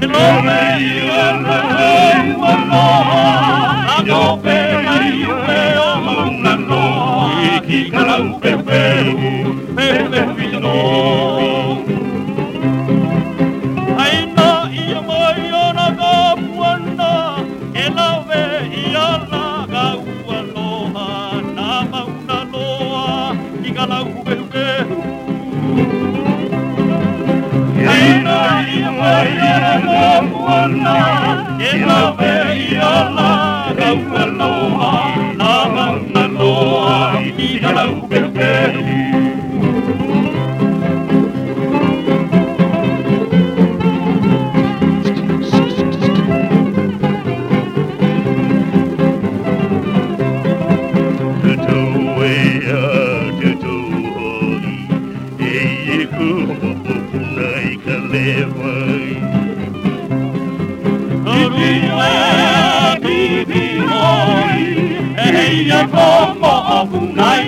Hello, man. Nicolau Berberu, Berberu Ai no i moi ona ga puana, e la ve la ala ga na mauna loa, Nicolau Berberu Ai no i moi ona ga puana, e la ve la ala ga đời cả lê vơi Hãy subscribe cho kênh Ghiền Mì Gõ Để không bỏ lỡ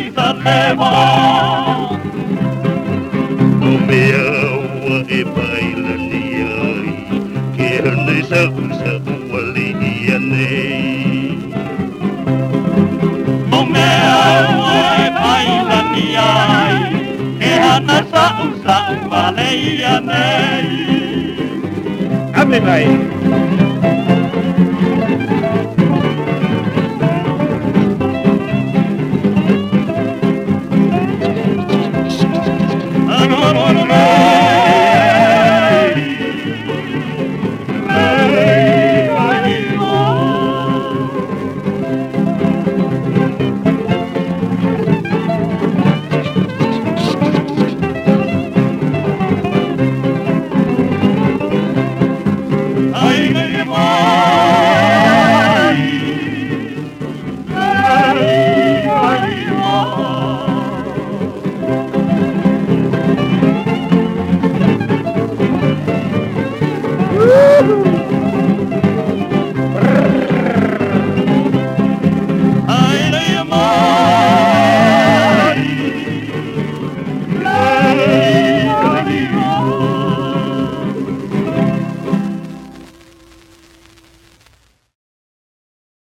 những video hấp dẫn nơi sâu sâu và lý yên đi Mong mẹ ơi bay lần đi na sausa waleia nei Abre vai